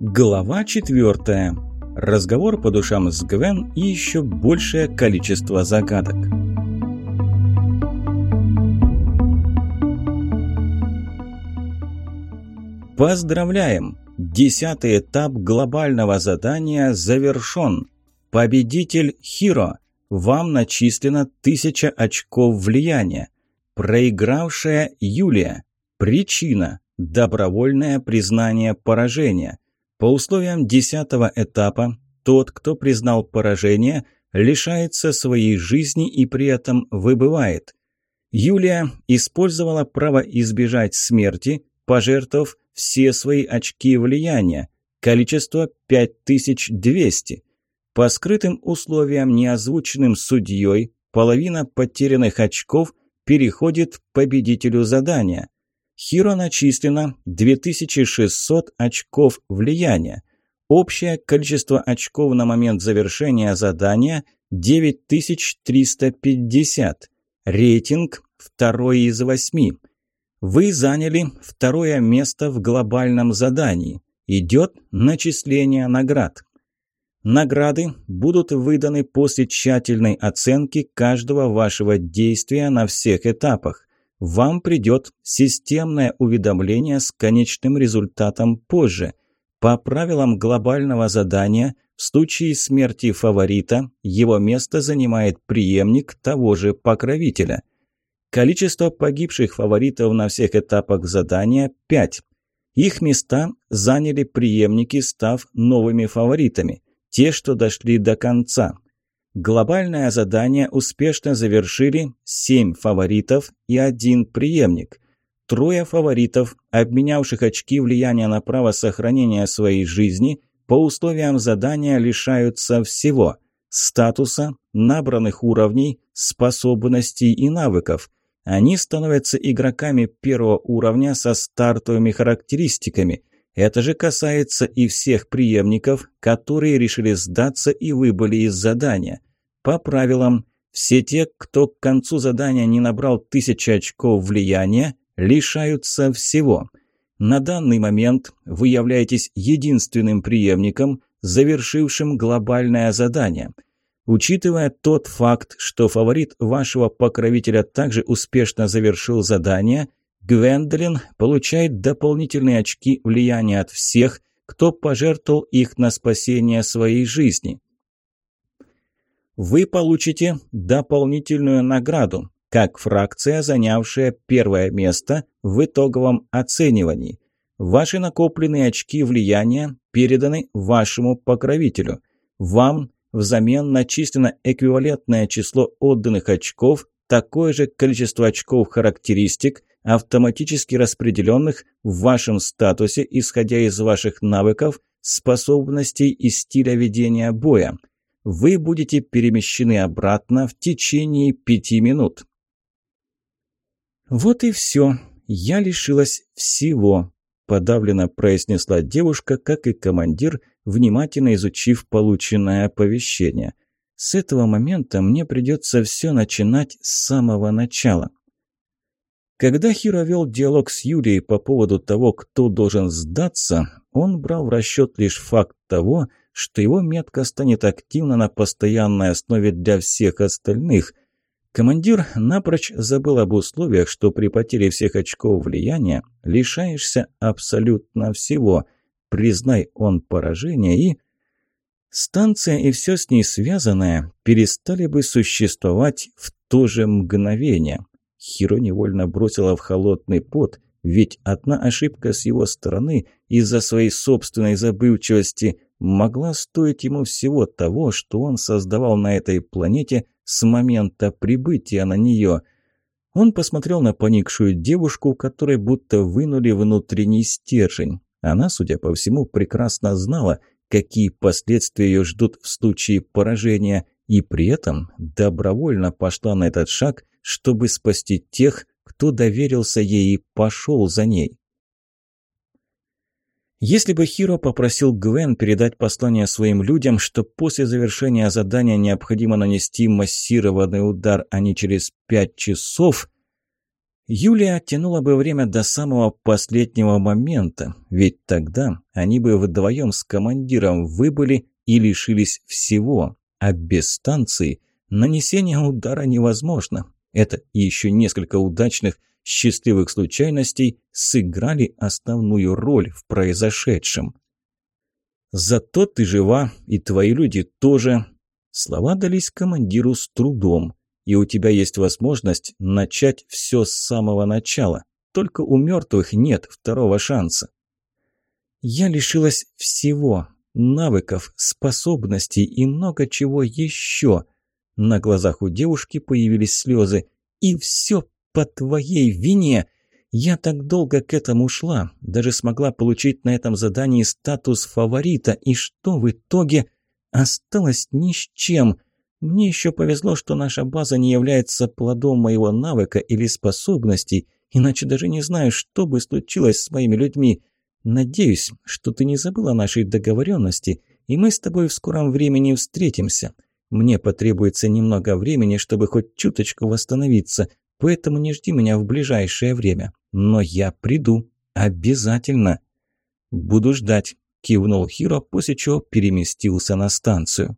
Глава четвертая. Разговор по душам с Гвен и еще большее количество загадок. Поздравляем! Десятый этап глобального задания завершен. Победитель Хиро. Вам начислено 1000 очков влияния. Проигравшая Юлия. Причина. Добровольное признание поражения. По условиям десятого этапа, тот, кто признал поражение, лишается своей жизни и при этом выбывает. Юлия использовала право избежать смерти, пожертвовав все свои очки влияния, количество 5200. По скрытым условиям, неозвученным судьей, половина потерянных очков переходит победителю задания. Хиро начислено 2600 очков влияния. Общее количество очков на момент завершения задания – 9350. Рейтинг – второй из восьми. Вы заняли второе место в глобальном задании. Идет начисление наград. Награды будут выданы после тщательной оценки каждого вашего действия на всех этапах вам придет системное уведомление с конечным результатом позже. По правилам глобального задания, в случае смерти фаворита, его место занимает преемник того же покровителя. Количество погибших фаворитов на всех этапах задания – 5. Их места заняли преемники, став новыми фаворитами, те, что дошли до конца – Глобальное задание успешно завершили 7 фаворитов и один преемник. Трое фаворитов, обменявших очки влияния на право сохранения своей жизни, по условиям задания лишаются всего – статуса, набранных уровней, способностей и навыков. Они становятся игроками первого уровня со стартовыми характеристиками. Это же касается и всех преемников, которые решили сдаться и выбыли из задания. По правилам, все те, кто к концу задания не набрал тысячи очков влияния, лишаются всего. На данный момент вы являетесь единственным преемником, завершившим глобальное задание. Учитывая тот факт, что фаворит вашего покровителя также успешно завершил задание, Гвендолин получает дополнительные очки влияния от всех, кто пожертвовал их на спасение своей жизни вы получите дополнительную награду, как фракция, занявшая первое место в итоговом оценивании. Ваши накопленные очки влияния переданы вашему покровителю. Вам взамен начислено эквивалентное число отданных очков, такое же количество очков характеристик, автоматически распределенных в вашем статусе, исходя из ваших навыков, способностей и стиля ведения боя – вы будете перемещены обратно в течение пяти минут. «Вот и все. Я лишилась всего», – подавленно произнесла девушка, как и командир, внимательно изучив полученное оповещение. «С этого момента мне придется все начинать с самого начала». Когда Хиро вел диалог с Юрией по поводу того, кто должен сдаться, он брал в расчет лишь факт того, что его метка станет активна на постоянной основе для всех остальных. Командир напрочь забыл об условиях, что при потере всех очков влияния лишаешься абсолютно всего. Признай он поражение и... Станция и все с ней связанное перестали бы существовать в то же мгновение. Хиро невольно бросила в холодный пот, ведь одна ошибка с его стороны из-за своей собственной забывчивости могла стоить ему всего того, что он создавал на этой планете с момента прибытия на нее. Он посмотрел на поникшую девушку, которой будто вынули внутренний стержень. Она, судя по всему, прекрасно знала, какие последствия ее ждут в случае поражения, и при этом добровольно пошла на этот шаг, чтобы спасти тех, кто доверился ей и пошел за ней. Если бы Хиро попросил Гвен передать послание своим людям, что после завершения задания необходимо нанести массированный удар, а не через пять часов... Юлия оттянула бы время до самого последнего момента, ведь тогда они бы вдвоем с командиром выбыли и лишились всего, а без станции нанесение удара невозможно. Это и еще несколько удачных, счастливых случайностей сыграли основную роль в произошедшем. «Зато ты жива, и твои люди тоже». Слова дались командиру с трудом, и у тебя есть возможность начать все с самого начала. Только у мертвых нет второго шанса. Я лишилась всего, навыков, способностей и много чего еще. На глазах у девушки появились слезы. И все по твоей вине. Я так долго к этому шла, даже смогла получить на этом задании статус фаворита, и что в итоге? Осталось ни с чем. Мне еще повезло, что наша база не является плодом моего навыка или способностей, иначе даже не знаю, что бы случилось с моими людьми. Надеюсь, что ты не забыла нашей договоренности, и мы с тобой в скором времени встретимся. Мне потребуется немного времени, чтобы хоть чуточку восстановиться, поэтому не жди меня в ближайшее время. Но я приду. Обязательно. Буду ждать, кивнул Хиро, после чего переместился на станцию.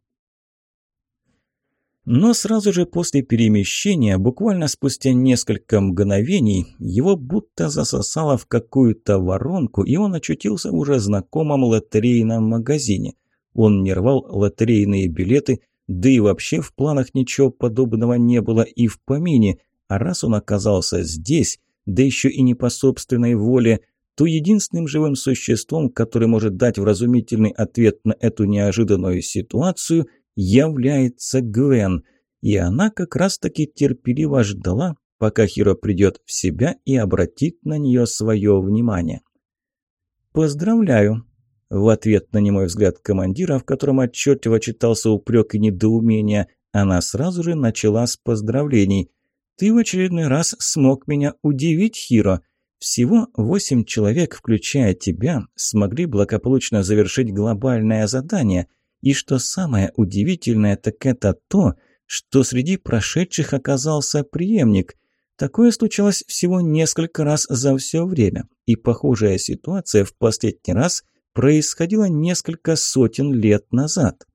Но сразу же после перемещения, буквально спустя несколько мгновений, его будто засосало в какую-то воронку, и он очутился в уже знакомом лотерейном магазине. Он не рвал лотерейные билеты, да и вообще в планах ничего подобного не было и в помине, а раз он оказался здесь, да еще и не по собственной воле, то единственным живым существом, который может дать вразумительный ответ на эту неожиданную ситуацию, является Гвен. И она как раз-таки терпеливо ждала, пока Хиро придет в себя и обратит на нее свое внимание. «Поздравляю!» В ответ на немой взгляд командира, в котором отчетливо читался упрек и недоумение, она сразу же начала с поздравлений. «Ты в очередной раз смог меня удивить, Хиро. Всего восемь человек, включая тебя, смогли благополучно завершить глобальное задание. И что самое удивительное, так это то, что среди прошедших оказался преемник. Такое случалось всего несколько раз за все время, и похожая ситуация в последний раз происходила несколько сотен лет назад.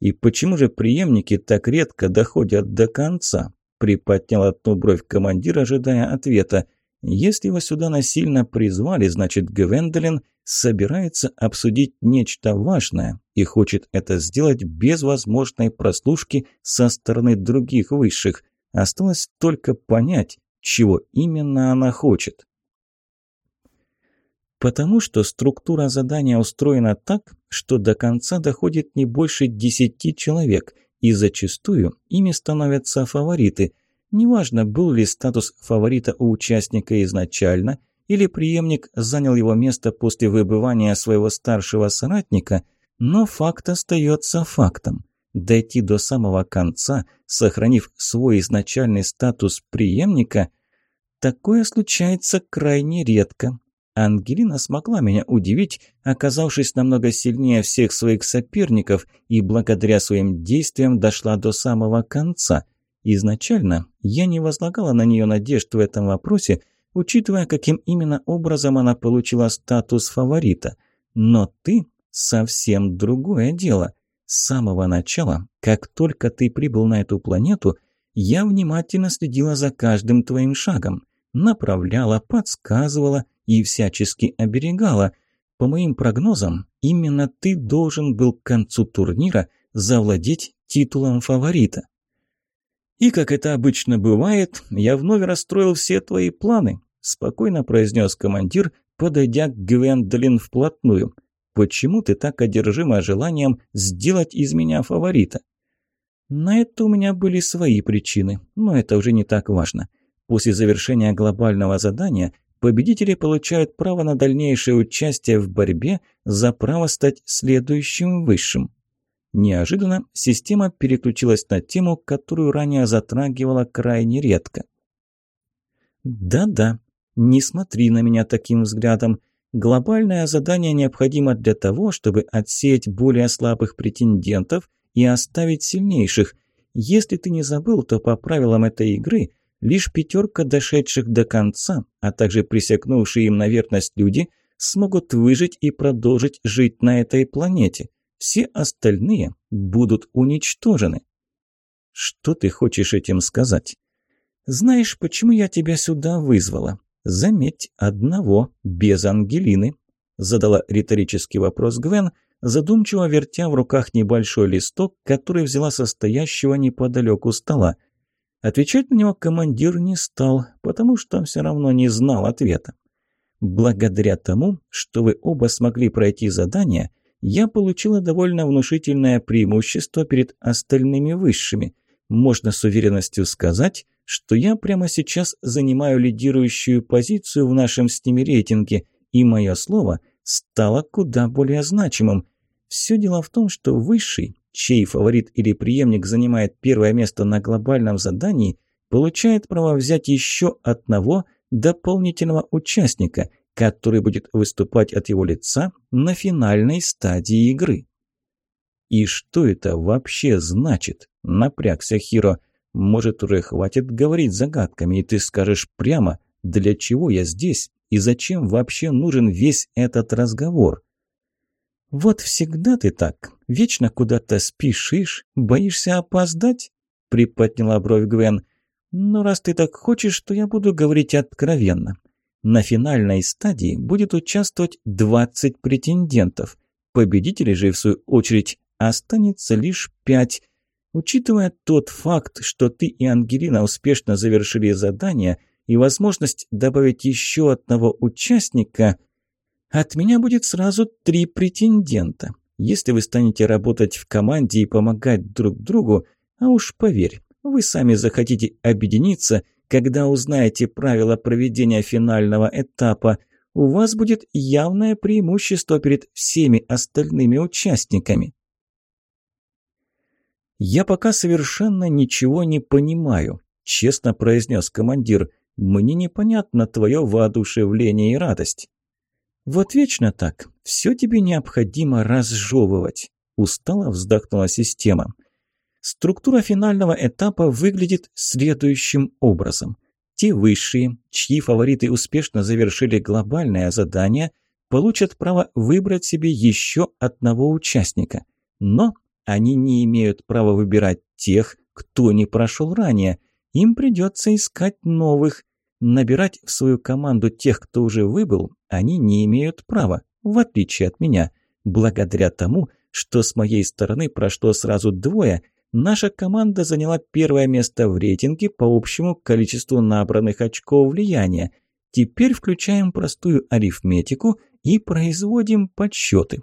И почему же преемники так редко доходят до конца? Приподнял одну бровь командир, ожидая ответа. Если его сюда насильно призвали, значит, Гвендолин собирается обсудить нечто важное и хочет это сделать без возможной прослушки со стороны других высших. Осталось только понять, чего именно она хочет. Потому что структура задания устроена так, что до конца доходит не больше десяти человек – и зачастую ими становятся фавориты. Неважно, был ли статус фаворита у участника изначально, или преемник занял его место после выбывания своего старшего соратника, но факт остается фактом. Дойти до самого конца, сохранив свой изначальный статус преемника, такое случается крайне редко, Ангелина смогла меня удивить, оказавшись намного сильнее всех своих соперников и благодаря своим действиям дошла до самого конца. Изначально я не возлагала на нее надежд в этом вопросе, учитывая, каким именно образом она получила статус фаворита. Но ты совсем другое дело. С самого начала, как только ты прибыл на эту планету, я внимательно следила за каждым твоим шагом, направляла, подсказывала – и всячески оберегала. По моим прогнозам, именно ты должен был к концу турнира завладеть титулом фаворита. И, как это обычно бывает, я вновь расстроил все твои планы, спокойно произнес командир, подойдя к Гвендолин вплотную. Почему ты так одержима желанием сделать из меня фаворита? На это у меня были свои причины, но это уже не так важно. После завершения глобального задания победители получают право на дальнейшее участие в борьбе за право стать следующим высшим. Неожиданно система переключилась на тему, которую ранее затрагивала крайне редко. «Да-да, не смотри на меня таким взглядом. Глобальное задание необходимо для того, чтобы отсеять более слабых претендентов и оставить сильнейших. Если ты не забыл, то по правилам этой игры Лишь пятерка дошедших до конца, а также присягнувшие им на верность люди, смогут выжить и продолжить жить на этой планете. Все остальные будут уничтожены. Что ты хочешь этим сказать? Знаешь, почему я тебя сюда вызвала? Заметь, одного, без Ангелины. Задала риторический вопрос Гвен, задумчиво вертя в руках небольшой листок, который взяла состоящего неподалеку стола. Отвечать на него командир не стал, потому что все равно не знал ответа. Благодаря тому, что вы оба смогли пройти задание, я получила довольно внушительное преимущество перед остальными высшими. Можно с уверенностью сказать, что я прямо сейчас занимаю лидирующую позицию в нашем с ними рейтинге, и мое слово стало куда более значимым. Все дело в том, что высший, чей фаворит или преемник занимает первое место на глобальном задании, получает право взять еще одного дополнительного участника, который будет выступать от его лица на финальной стадии игры. «И что это вообще значит?» – напрягся Хиро. «Может, уже хватит говорить загадками, и ты скажешь прямо, для чего я здесь и зачем вообще нужен весь этот разговор?» «Вот всегда ты так, вечно куда-то спешишь, боишься опоздать?» – приподняла бровь Гвен. «Ну, раз ты так хочешь, то я буду говорить откровенно. На финальной стадии будет участвовать 20 претендентов. Победителей же, в свою очередь, останется лишь 5. Учитывая тот факт, что ты и Ангелина успешно завершили задание и возможность добавить еще одного участника, от меня будет сразу три претендента. Если вы станете работать в команде и помогать друг другу, а уж поверь, вы сами захотите объединиться, когда узнаете правила проведения финального этапа, у вас будет явное преимущество перед всеми остальными участниками. «Я пока совершенно ничего не понимаю», – честно произнес командир. «Мне непонятно твое воодушевление и радость». «Вот вечно так. Все тебе необходимо разжевывать», – устало вздохнула система. Структура финального этапа выглядит следующим образом. Те высшие, чьи фавориты успешно завершили глобальное задание, получат право выбрать себе еще одного участника. Но они не имеют права выбирать тех, кто не прошел ранее. Им придется искать новых, Набирать в свою команду тех, кто уже выбыл, они не имеют права, в отличие от меня. Благодаря тому, что с моей стороны прошло сразу двое, наша команда заняла первое место в рейтинге по общему количеству набранных очков влияния. Теперь включаем простую арифметику и производим подсчеты.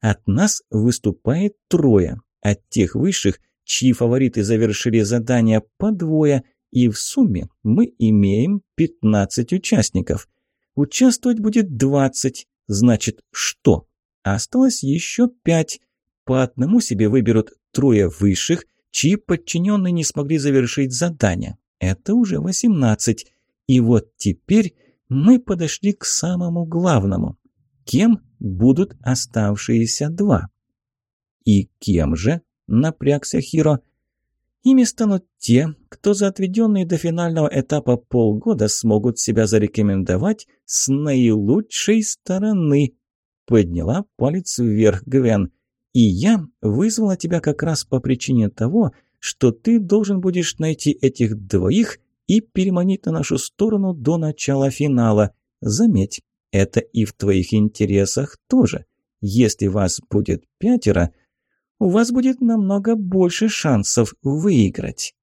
От нас выступает трое, от тех высших, чьи фавориты завершили задание по двое – и в сумме мы имеем 15 участников. Участвовать будет 20, значит что? Осталось еще 5. По одному себе выберут трое высших, чьи подчиненные не смогли завершить задание. Это уже 18. И вот теперь мы подошли к самому главному. Кем будут оставшиеся два? И кем же, напрягся Хиро, Ими станут те, кто за отведенные до финального этапа полгода смогут себя зарекомендовать с наилучшей стороны. Подняла палец вверх Гвен. И я вызвала тебя как раз по причине того, что ты должен будешь найти этих двоих и переманить на нашу сторону до начала финала. Заметь, это и в твоих интересах тоже. Если вас будет пятеро – у вас будет намного больше шансов выиграть».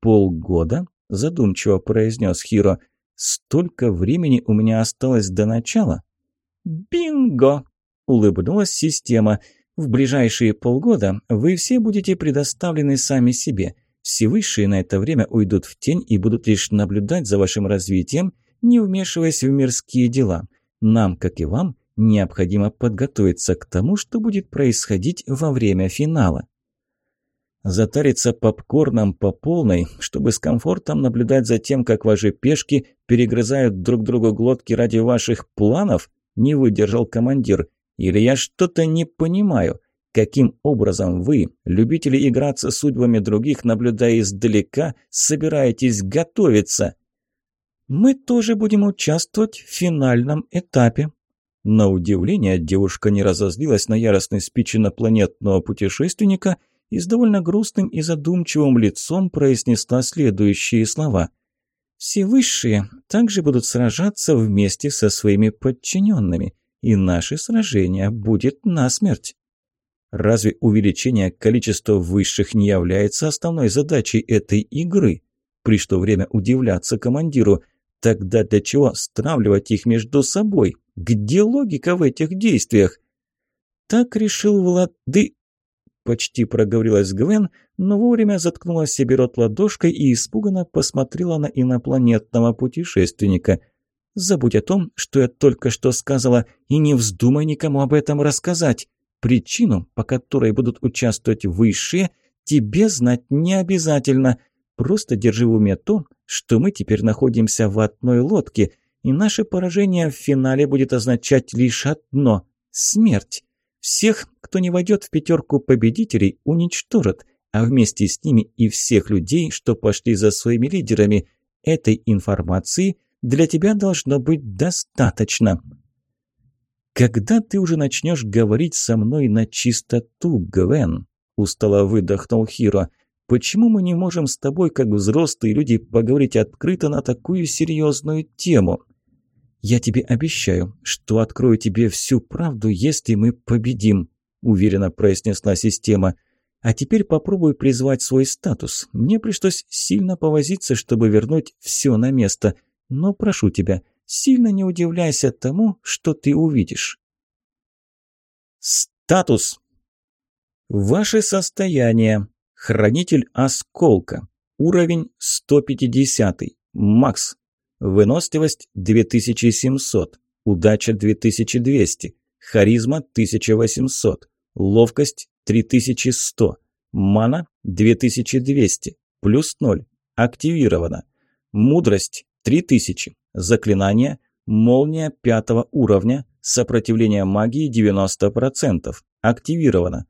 «Полгода?» – задумчиво произнес Хиро. «Столько времени у меня осталось до начала?» «Бинго!» – улыбнулась система. «В ближайшие полгода вы все будете предоставлены сами себе. Все высшие на это время уйдут в тень и будут лишь наблюдать за вашим развитием, не вмешиваясь в мирские дела. Нам, как и вам, Необходимо подготовиться к тому, что будет происходить во время финала. Затариться попкорном по полной, чтобы с комфортом наблюдать за тем, как ваши пешки перегрызают друг другу глотки ради ваших планов, не выдержал командир. Или я что-то не понимаю. Каким образом вы, любители играться судьбами других, наблюдая издалека, собираетесь готовиться? Мы тоже будем участвовать в финальном этапе. На удивление девушка не разозлилась на яростный спич инопланетного путешественника и с довольно грустным и задумчивым лицом произнесла следующие слова. «Все высшие также будут сражаться вместе со своими подчиненными, и наше сражение будет насмерть». Разве увеличение количества высших не является основной задачей этой игры? Пришло время удивляться командиру. Тогда для чего стравливать их между собой? Где логика в этих действиях? Так решил Влады... Почти проговорилась Гвен, но вовремя заткнула себе рот ладошкой и испуганно посмотрела на инопланетного путешественника. «Забудь о том, что я только что сказала, и не вздумай никому об этом рассказать. Причину, по которой будут участвовать высшие, тебе знать не обязательно. Просто держи в уме то, что мы теперь находимся в одной лодке, и наше поражение в финале будет означать лишь одно – смерть. Всех, кто не войдет в пятерку победителей, уничтожат, а вместе с ними и всех людей, что пошли за своими лидерами. Этой информации для тебя должно быть достаточно. «Когда ты уже начнешь говорить со мной на чистоту, Гвен?» – устало выдохнул Хиро. «Почему мы не можем с тобой, как взрослые люди, поговорить открыто на такую серьезную тему?» «Я тебе обещаю, что открою тебе всю правду, если мы победим», – уверенно произнесла система. «А теперь попробуй призвать свой статус. Мне пришлось сильно повозиться, чтобы вернуть все на место. Но прошу тебя, сильно не удивляйся тому, что ты увидишь. Статус. Ваше состояние. Хранитель осколка. Уровень 150. Макс. Выносливость 2700. Удача 2200. Харизма 1800. Ловкость 3100. Мана 2200. Плюс 0. Активировано. Мудрость 3000. Заклинание «Молния пятого уровня», сопротивление магии 90%, активировано.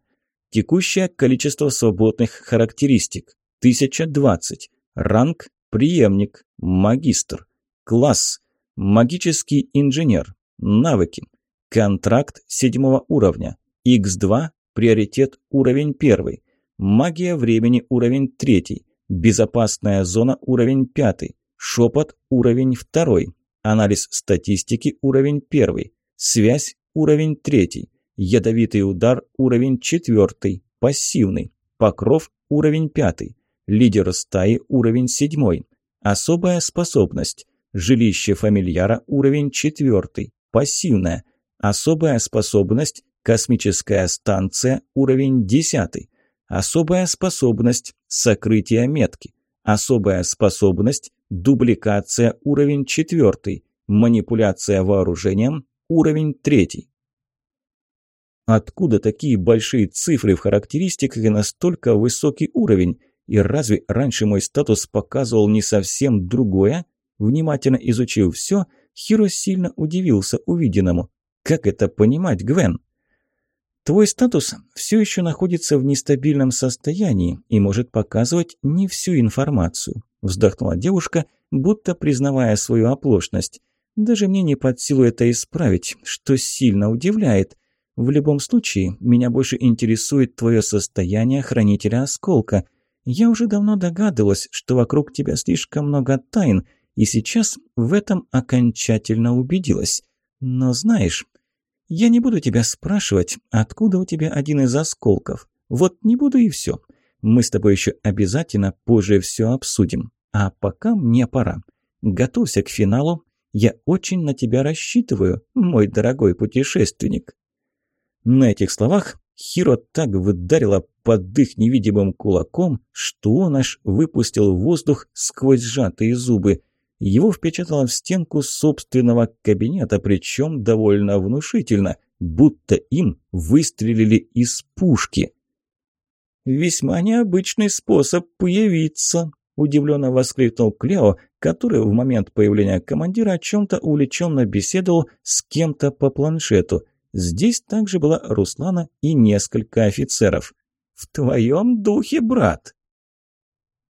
Текущее количество свободных характеристик – 1020. Ранг – преемник, магистр. Класс – магический инженер. Навыки. Контракт седьмого уровня. Х2 – приоритет уровень первый. Магия времени уровень третий. Безопасная зона уровень пятый. Шепот – уровень второй. Анализ статистики – уровень первый. Связь – уровень третий. Ядовитый удар – уровень четвертый. Пассивный. Покров – уровень пятый. Лидер стаи – уровень седьмой. Особая способность. Жилище фамильяра – уровень четвертый. Пассивная. Особая способность. Космическая станция – уровень десятый. Особая способность. Сокрытие метки. Особая способность дубликация уровень 4, манипуляция вооружением уровень 3. Откуда такие большие цифры в характеристиках и настолько высокий уровень? И разве раньше мой статус показывал не совсем другое? Внимательно изучив все, Хиро сильно удивился увиденному. Как это понимать, Гвен? Твой статус все еще находится в нестабильном состоянии и может показывать не всю информацию. Вздохнула девушка, будто признавая свою оплошность. Даже мне не под силу это исправить, что сильно удивляет. В любом случае, меня больше интересует твое состояние хранителя осколка. Я уже давно догадывалась, что вокруг тебя слишком много тайн, и сейчас в этом окончательно убедилась. Но знаешь, я не буду тебя спрашивать, откуда у тебя один из осколков. Вот не буду и все. Мы с тобой еще обязательно позже все обсудим. А пока мне пора. Готовься к финалу. Я очень на тебя рассчитываю, мой дорогой путешественник». На этих словах Хиро так выдарила под их невидимым кулаком, что он аж выпустил воздух сквозь сжатые зубы. Его впечатало в стенку собственного кабинета, причем довольно внушительно, будто им выстрелили из пушки. «Весьма необычный способ появиться», – удивленно воскликнул Клео, который в момент появления командира о чем-то увлеченно беседовал с кем-то по планшету. Здесь также была Руслана и несколько офицеров. «В твоем духе, брат!»